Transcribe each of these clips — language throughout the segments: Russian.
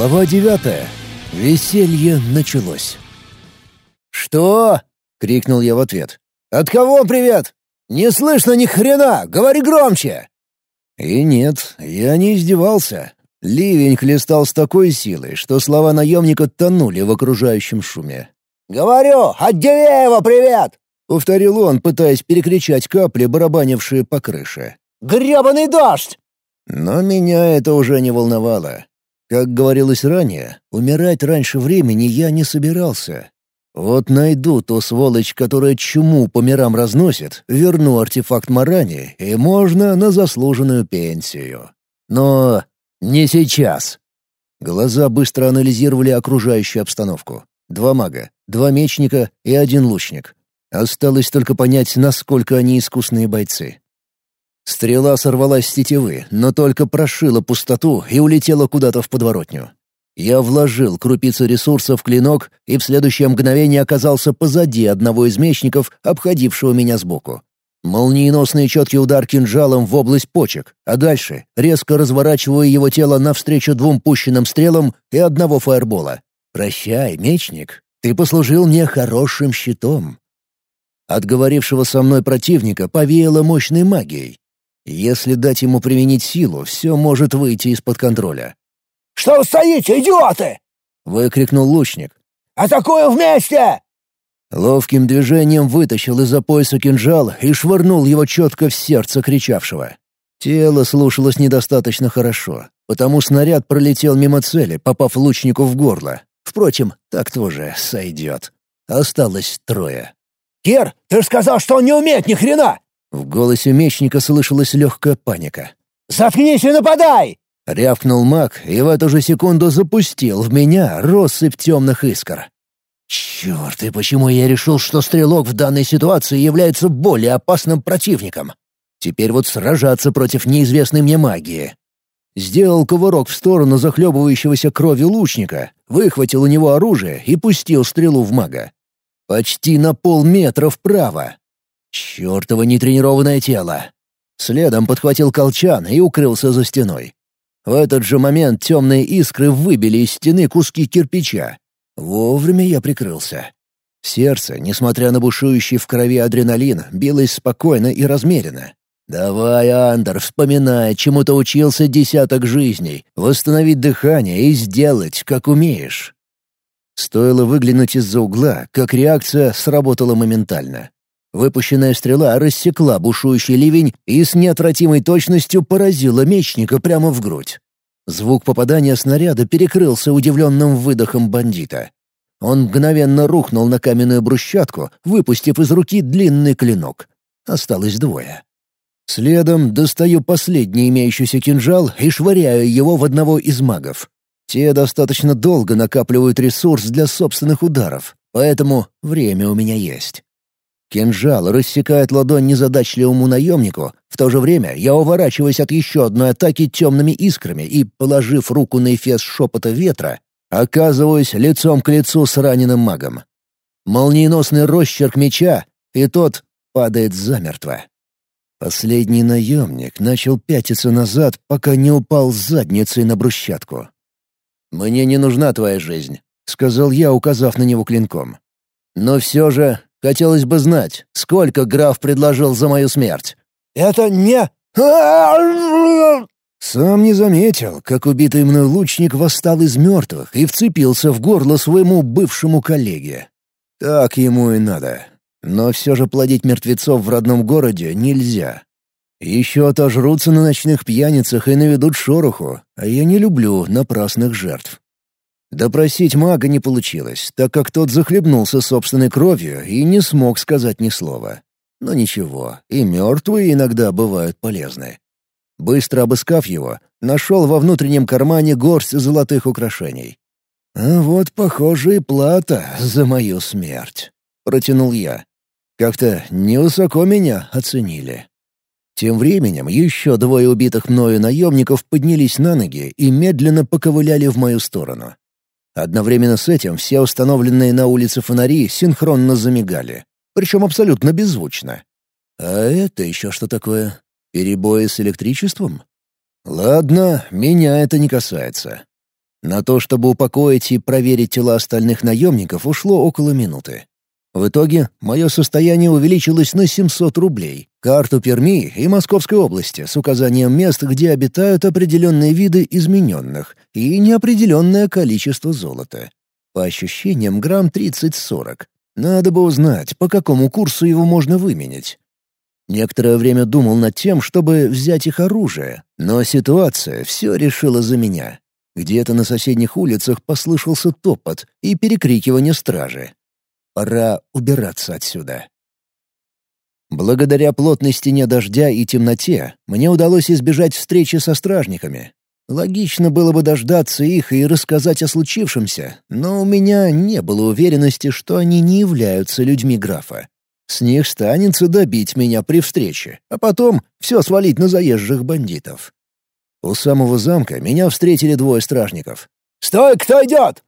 Глава девятая. Веселье началось. «Что?» — крикнул я в ответ. «От кого привет? Не слышно ни хрена! Говори громче!» И нет, я не издевался. Ливень хлестал с такой силой, что слова наемника тонули в окружающем шуме. «Говорю, от Дивеева привет!» — повторил он, пытаясь перекричать капли, барабанившие по крыше. «Гребаный дождь!» Но меня это уже не волновало. Как говорилось ранее, умирать раньше времени я не собирался. Вот найду ту сволочь, которая чуму по мирам разносит, верну артефакт Марани, и можно на заслуженную пенсию. Но не сейчас. Глаза быстро анализировали окружающую обстановку. Два мага, два мечника и один лучник. Осталось только понять, насколько они искусные бойцы. Стрела сорвалась с тетивы, но только прошила пустоту и улетела куда-то в подворотню. Я вложил крупицу ресурсов в клинок и в следующее мгновение оказался позади одного из мечников, обходившего меня сбоку. Молниеносный четкий удар кинжалом в область почек, а дальше резко разворачиваю его тело навстречу двум пущенным стрелам и одного фаербола. «Прощай, мечник, ты послужил мне хорошим щитом». От говорившего со мной противника повеяло мощной магией. Если дать ему применить силу, все может выйти из-под контроля. «Что вы стоите, идиоты?» — выкрикнул лучник. «Атакуем вместе!» Ловким движением вытащил из-за пояса кинжал и швырнул его четко в сердце кричавшего. Тело слушалось недостаточно хорошо, потому снаряд пролетел мимо цели, попав лучнику в горло. Впрочем, так тоже сойдет. Осталось трое. «Кир, ты же сказал, что он не умеет ни хрена! В голосе мечника слышалась легкая паника. «Заткнись и нападай!» Рявкнул маг и в эту же секунду запустил в меня россыпь темных искр. Черт, и почему я решил, что стрелок в данной ситуации является более опасным противником? Теперь вот сражаться против неизвестной мне магии. Сделал кувырок в сторону захлебывающегося кровью лучника, выхватил у него оружие и пустил стрелу в мага. Почти на полметра вправо. Чёртово нетренированное тело. Следом подхватил колчан и укрылся за стеной. В этот же момент темные искры выбили из стены куски кирпича. Вовремя я прикрылся. Сердце, несмотря на бушующий в крови адреналин, билось спокойно и размеренно. «Давай, Андер, вспоминай, чему ты учился десяток жизней, восстановить дыхание и сделать, как умеешь». Стоило выглянуть из-за угла, как реакция сработала моментально. Выпущенная стрела рассекла бушующий ливень и с неотвратимой точностью поразила мечника прямо в грудь. Звук попадания снаряда перекрылся удивленным выдохом бандита. Он мгновенно рухнул на каменную брусчатку, выпустив из руки длинный клинок. Осталось двое. Следом достаю последний имеющийся кинжал и швыряю его в одного из магов. Те достаточно долго накапливают ресурс для собственных ударов, поэтому время у меня есть. Кинжал рассекает ладонь незадачливому наемнику, в то же время я уворачиваюсь от еще одной атаки темными искрами и, положив руку на эфес шепота ветра, оказываюсь лицом к лицу с раненым магом. Молниеносный росчерк меча, и тот падает замертво. Последний наемник начал пятиться назад, пока не упал с задницей на брусчатку. «Мне не нужна твоя жизнь», — сказал я, указав на него клинком. «Но все же Хотелось бы знать, сколько граф предложил за мою смерть. Это не... Сам не заметил, как убитый мной лучник восстал из мертвых и вцепился в горло своему бывшему коллеге. Так ему и надо. Но все же плодить мертвецов в родном городе нельзя. Еще отожрутся на ночных пьяницах и наведут шороху, а я не люблю напрасных жертв. Допросить мага не получилось, так как тот захлебнулся собственной кровью и не смог сказать ни слова. Но ничего, и мертвые иногда бывают полезны. Быстро обыскав его, нашел во внутреннем кармане горсть золотых украшений. «А вот, похоже, и плата за мою смерть», — протянул я. Как-то невысоко меня оценили. Тем временем еще двое убитых мною наемников поднялись на ноги и медленно поковыляли в мою сторону. Одновременно с этим все установленные на улице фонари синхронно замигали, причем абсолютно беззвучно. А это еще что такое? Перебои с электричеством? Ладно, меня это не касается. На то, чтобы упокоить и проверить тела остальных наемников, ушло около минуты. В итоге мое состояние увеличилось на 700 рублей, карту Перми и Московской области с указанием мест, где обитают определенные виды измененных и неопределенное количество золота. По ощущениям, грамм 30-40. Надо бы узнать, по какому курсу его можно выменять. Некоторое время думал над тем, чтобы взять их оружие, но ситуация все решила за меня. Где-то на соседних улицах послышался топот и перекрикивание стражи. Пора убираться отсюда. Благодаря плотной стене дождя и темноте мне удалось избежать встречи со стражниками. Логично было бы дождаться их и рассказать о случившемся, но у меня не было уверенности, что они не являются людьми графа. С них станется добить меня при встрече, а потом все свалить на заезжих бандитов. У самого замка меня встретили двое стражников. «Стой, кто идет?»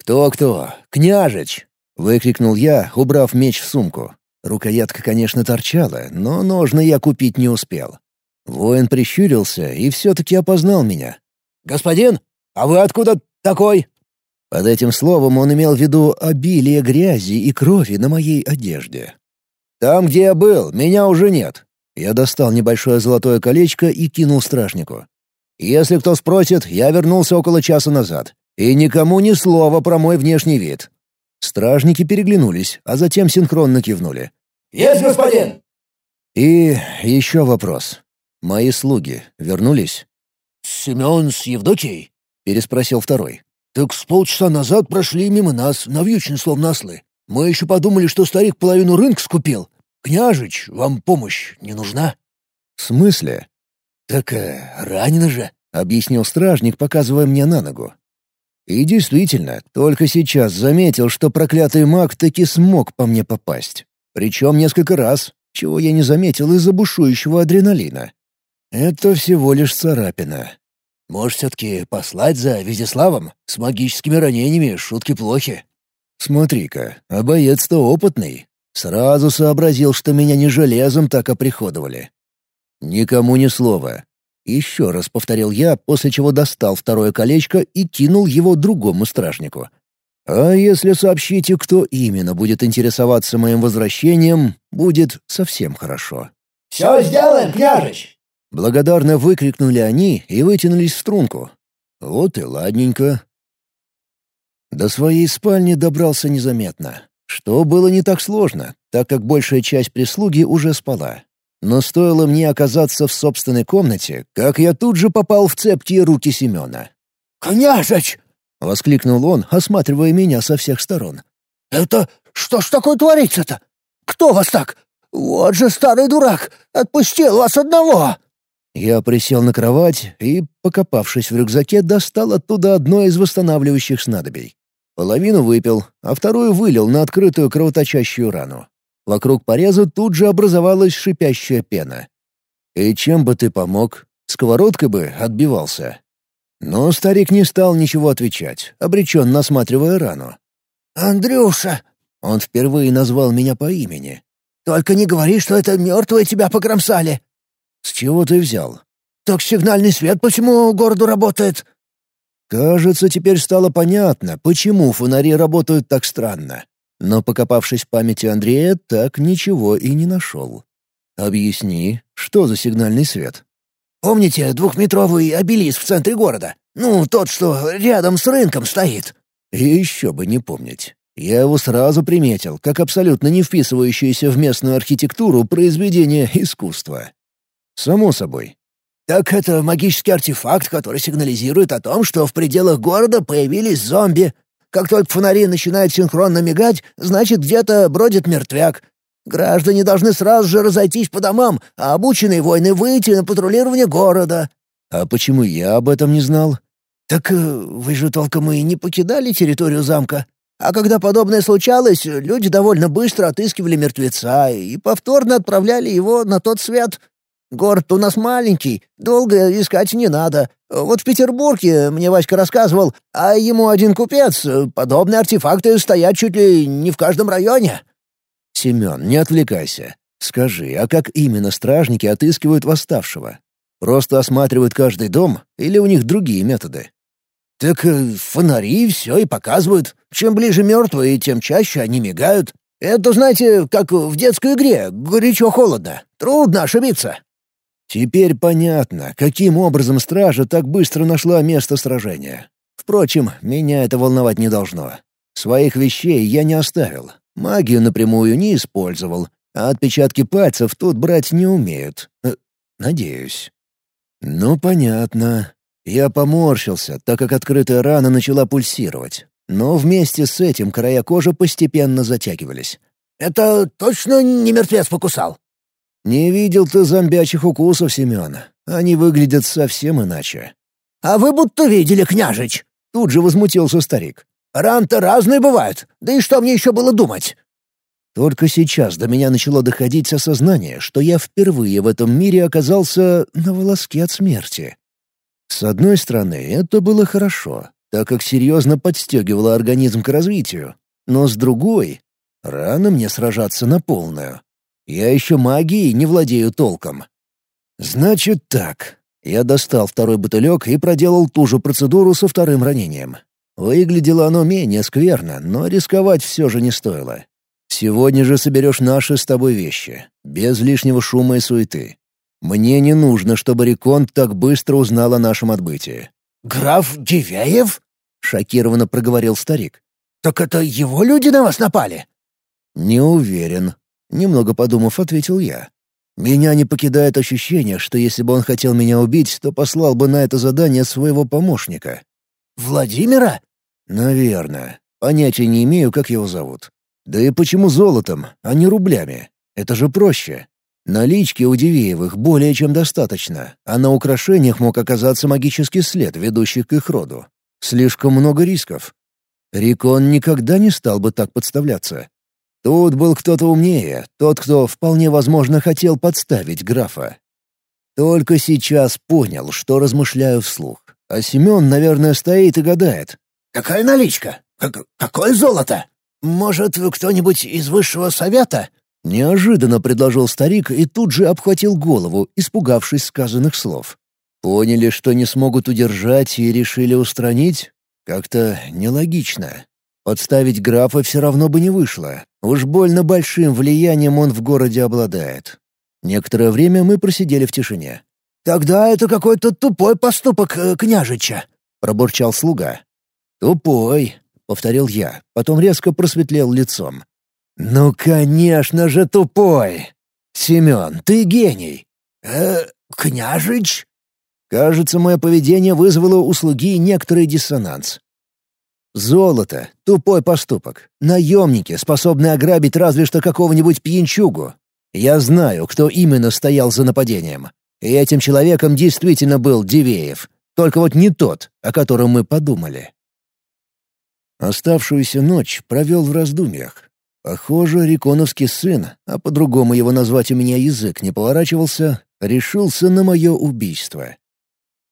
«Кто-кто? Княжич!» — выкрикнул я, убрав меч в сумку. Рукоятка, конечно, торчала, но ножны я купить не успел. Воин прищурился и все-таки опознал меня. «Господин, а вы откуда такой?» Под этим словом он имел в виду обилие грязи и крови на моей одежде. «Там, где я был, меня уже нет». Я достал небольшое золотое колечко и кинул стражнику. «Если кто спросит, я вернулся около часа назад. И никому ни слова про мой внешний вид». Стражники переглянулись, а затем синхронно кивнули. «Есть, господин!» «И еще вопрос. Мои слуги вернулись?» «Семен с Евдокией?» — переспросил второй. «Так с полчаса назад прошли мимо нас, навьючены словно ослы. Мы еще подумали, что старик половину рынка скупил. Княжич, вам помощь не нужна?» «В смысле?» «Так э, ранено же», — объяснил стражник, показывая мне на ногу. И действительно, только сейчас заметил, что проклятый маг таки смог по мне попасть. Причем несколько раз, чего я не заметил из-за бушующего адреналина. Это всего лишь царапина. Может, все-таки послать за Визиславом? С магическими ранениями шутки плохи. Смотри-ка, а боец-то опытный. Сразу сообразил, что меня не железом так оприходовали. Никому ни слова. Еще раз повторил я, после чего достал второе колечко и кинул его другому стражнику. А если сообщите, кто именно будет интересоваться моим возвращением, будет совсем хорошо. «Все сделаем, княжич!» Благодарно выкрикнули они и вытянулись в струнку. Вот и ладненько. До своей спальни добрался незаметно, что было не так сложно, так как большая часть прислуги уже спала. Но стоило мне оказаться в собственной комнате, как я тут же попал в цепкие руки Семена. «Княжич!» — воскликнул он, осматривая меня со всех сторон. «Это что ж такое творится-то? Кто вас так? Вот же старый дурак! Отпустил вас одного!» Я присел на кровать и, покопавшись в рюкзаке, достал оттуда одно из восстанавливающих снадобий. Половину выпил, а вторую вылил на открытую кровоточащую рану. Вокруг пореза тут же образовалась шипящая пена. «И чем бы ты помог? Сковородкой бы отбивался». Но старик не стал ничего отвечать, обреченно осматривая рану. «Андрюша!» — он впервые назвал меня по имени. «Только не говори, что это мертвые тебя покромсали!» «С чего ты взял?» «Так сигнальный свет по всему городу работает». Кажется, теперь стало понятно, почему фонари работают так странно. Но, покопавшись в памяти Андрея, так ничего и не нашел. «Объясни, что за сигнальный свет?» «Помните двухметровый обелиск в центре города? Ну, тот, что рядом с рынком стоит». И еще бы не помнить. Я его сразу приметил, как абсолютно не вписывающееся в местную архитектуру произведение искусства. Само собой. Так это магический артефакт, который сигнализирует о том, что в пределах города появились зомби. Как только фонари начинают синхронно мигать, значит, где-то бродит мертвяк. Граждане должны сразу же разойтись по домам, а обученные воины выйти на патрулирование города. А почему я об этом не знал? Так э, вы же толком и не покидали территорию замка. А когда подобное случалось, люди довольно быстро отыскивали мертвеца и повторно отправляли его на тот свет. Город у нас маленький, долго искать не надо. Вот в Петербурге, мне Васька рассказывал, а ему один купец, подобные артефакты стоят чуть ли не в каждом районе». «Семен, не отвлекайся. Скажи, а как именно стражники отыскивают восставшего? Просто осматривают каждый дом или у них другие методы?» «Так э, фонари все и показывают. Чем ближе мертвые, тем чаще они мигают. Это, знаете, как в детской игре, горячо-холодно. Трудно ошибиться». Теперь понятно, каким образом стража так быстро нашла место сражения. Впрочем, меня это волновать не должно. Своих вещей я не оставил, магию напрямую не использовал, а отпечатки пальцев тут брать не умеют. Э, надеюсь. Ну, понятно. Я поморщился, так как открытая рана начала пульсировать. Но вместе с этим края кожи постепенно затягивались. «Это точно не мертвец покусал?» «Не видел ты зомбячих укусов, Семен. Они выглядят совсем иначе». «А вы будто видели, княжич!» Тут же возмутился старик. «Ран-то разные бывают. Да и что мне еще было думать?» Только сейчас до меня начало доходить осознание, что я впервые в этом мире оказался на волоске от смерти. С одной стороны, это было хорошо, так как серьезно подстегивало организм к развитию. Но с другой, рано мне сражаться на полную. Я еще магией не владею толком. Значит так. Я достал второй бутылек и проделал ту же процедуру со вторым ранением. Выглядело оно менее скверно, но рисковать все же не стоило. Сегодня же соберешь наши с тобой вещи, без лишнего шума и суеты. Мне не нужно, чтобы Реконт так быстро узнал о нашем отбытии». «Граф Дивяев?» — шокированно проговорил старик. «Так это его люди на вас напали?» «Не уверен», Немного подумав, ответил я. Меня не покидает ощущение, что если бы он хотел меня убить, то послал бы на это задание своего помощника. «Владимира?» «Наверное. Понятия не имею, как его зовут. Да и почему золотом, а не рублями? Это же проще. Налички у Дивеевых более чем достаточно, а на украшениях мог оказаться магический след, ведущий к их роду. Слишком много рисков. Рикон никогда не стал бы так подставляться. Тут был кто-то умнее, тот, кто вполне возможно хотел подставить графа. Только сейчас понял, что размышляю вслух. А Семен, наверное, стоит и гадает. «Какая наличка? Как какое золото? Может, кто-нибудь из высшего совета?» Неожиданно предложил старик и тут же обхватил голову, испугавшись сказанных слов. Поняли, что не смогут удержать и решили устранить? Как-то нелогично. Подставить графа все равно бы не вышло. Уж больно большим влиянием он в городе обладает. Некоторое время мы просидели в тишине. «Тогда это какой-то тупой поступок э, княжича», — пробурчал слуга. «Тупой», — повторил я, потом резко просветлел лицом. «Ну, конечно же, тупой! Семен, ты гений!» «Э, княжич?» Кажется, мое поведение вызвало у слуги некоторый диссонанс. Золото — тупой поступок. Наемники, способны ограбить разве что какого-нибудь пьянчугу. Я знаю, кто именно стоял за нападением. И этим человеком действительно был Дивеев. Только вот не тот, о котором мы подумали. Оставшуюся ночь провел в раздумьях. Похоже, Риконовский сын, а по-другому его назвать у меня язык не поворачивался, решился на мое убийство.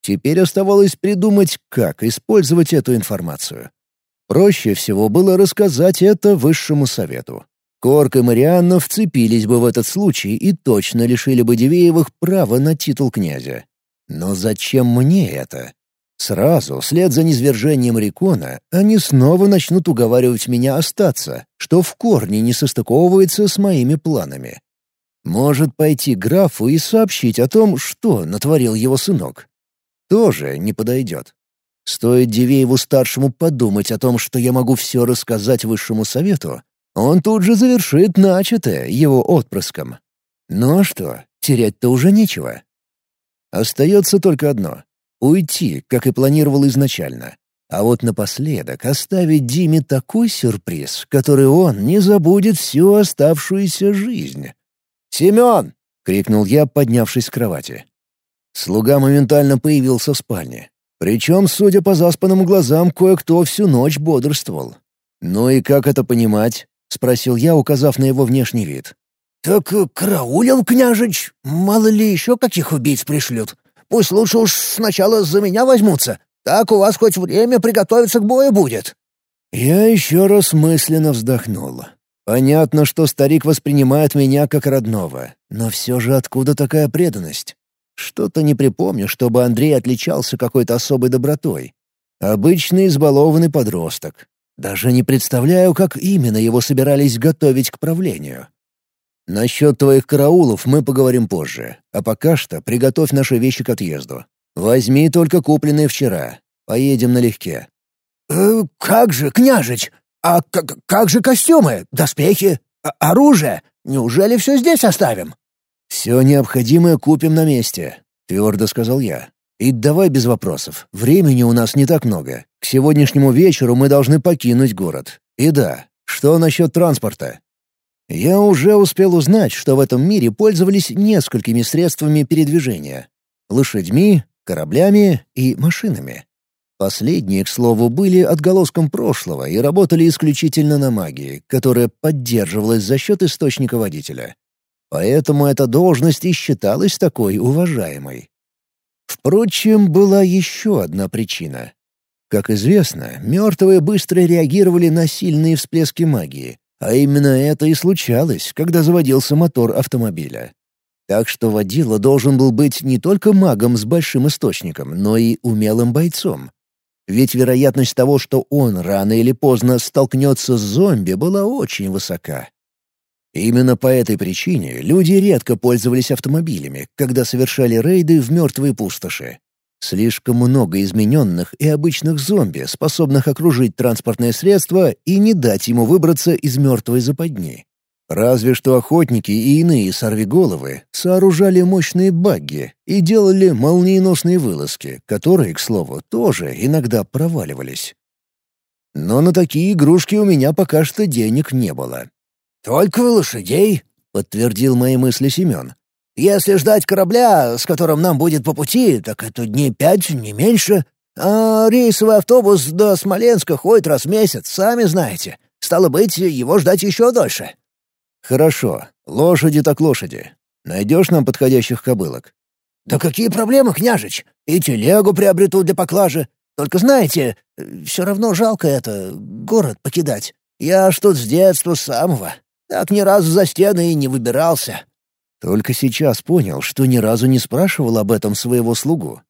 Теперь оставалось придумать, как использовать эту информацию. Проще всего было рассказать это высшему совету. Корк и Марианна вцепились бы в этот случай и точно лишили бы Дивеевых права на титул князя. Но зачем мне это? Сразу, вслед за низвержением Рикона, они снова начнут уговаривать меня остаться, что в корне не состыковывается с моими планами. Может пойти графу и сообщить о том, что натворил его сынок. Тоже не подойдет. Стоит Дивееву-старшему подумать о том, что я могу все рассказать высшему совету, он тут же завершит начатое его отпрыском. Ну а что, терять-то уже нечего. Остается только одно — уйти, как и планировал изначально. А вот напоследок оставить Диме такой сюрприз, который он не забудет всю оставшуюся жизнь. «Семен!» — крикнул я, поднявшись с кровати. Слуга моментально появился в спальне. Причем, судя по заспанным глазам, кое-кто всю ночь бодрствовал. «Ну и как это понимать?» — спросил я, указав на его внешний вид. «Так караулил княжич. Мало ли еще каких убийц пришлют. Пусть лучше уж сначала за меня возьмутся. Так у вас хоть время приготовиться к бою будет». Я еще раз мысленно вздохнул. Понятно, что старик воспринимает меня как родного, но все же откуда такая преданность? Что-то не припомню, чтобы Андрей отличался какой-то особой добротой. Обычный избалованный подросток. Даже не представляю, как именно его собирались готовить к правлению. Насчет твоих караулов мы поговорим позже, а пока что приготовь наши вещи к отъезду. Возьми только купленные вчера. Поедем налегке». «Э, «Как же, княжич? А как же костюмы, доспехи, оружие? Неужели все здесь оставим?» «Все необходимое купим на месте», — твердо сказал я. «И давай без вопросов. Времени у нас не так много. К сегодняшнему вечеру мы должны покинуть город. И да, что насчет транспорта? Я уже успел узнать, что в этом мире пользовались несколькими средствами передвижения. Лошадьми, кораблями и машинами. Последние, к слову, были отголоском прошлого и работали исключительно на магии, которая поддерживалась за счет источника водителя. Поэтому эта должность и считалась такой уважаемой. Впрочем, была еще одна причина. Как известно, мертвые быстро реагировали на сильные всплески магии, а именно это и случалось, когда заводился мотор автомобиля. Так что водила должен был быть не только магом с большим источником, но и умелым бойцом. Ведь вероятность того, что он рано или поздно столкнется с зомби, была очень высока. Именно по этой причине люди редко пользовались автомобилями, когда совершали рейды в мертвые пустоши. Слишком много измененных и обычных зомби, способных окружить транспортное средство и не дать ему выбраться из мертвой западни. Разве что охотники и иные сорвиголовы сооружали мощные багги и делали молниеносные вылазки, которые, к слову, тоже иногда проваливались. Но на такие игрушки у меня пока что денег не было. «Только лошадей», — подтвердил мои мысли Семен. «Если ждать корабля, с которым нам будет по пути, так это дней пять, не меньше. А рейсовый автобус до Смоленска ходит раз в месяц, сами знаете. Стало быть, его ждать еще дольше». «Хорошо. Лошади так лошади. Найдешь нам подходящих кобылок?» «Да какие проблемы, княжич? И телегу приобрету для поклажи. Только знаете, все равно жалко это, город покидать. Я ж тут с детства самого. Так ни разу за стены и не выбирался. Только сейчас понял, что ни разу не спрашивал об этом своего слугу.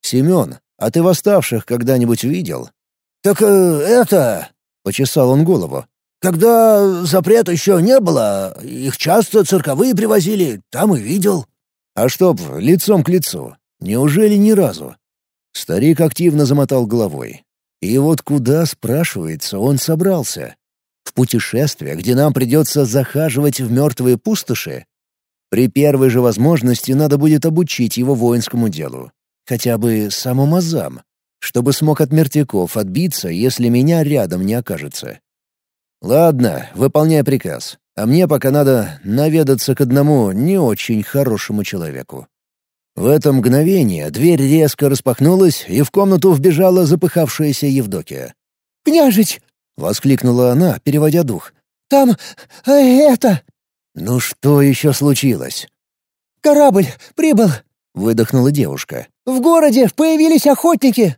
«Семен, а ты восставших когда-нибудь видел?» «Так э, это...» — почесал он голову. «Когда запрета еще не было, их часто цирковые привозили, там и видел». «А чтоб лицом к лицу? Неужели ни разу?» Старик активно замотал головой. И вот куда, спрашивается, он собрался? В путешествие, где нам придется захаживать в мертвые пустоши? При первой же возможности надо будет обучить его воинскому делу. Хотя бы самым азам, чтобы смог от мертвяков отбиться, если меня рядом не окажется. Ладно, выполняй приказ. А мне пока надо наведаться к одному не очень хорошему человеку. В это мгновение дверь резко распахнулась, и в комнату вбежала запыхавшаяся Евдокия. «Княжич!» — воскликнула она, переводя дух. «Там... А это...» «Ну что еще случилось?» «Корабль прибыл», — выдохнула девушка. «В городе появились охотники.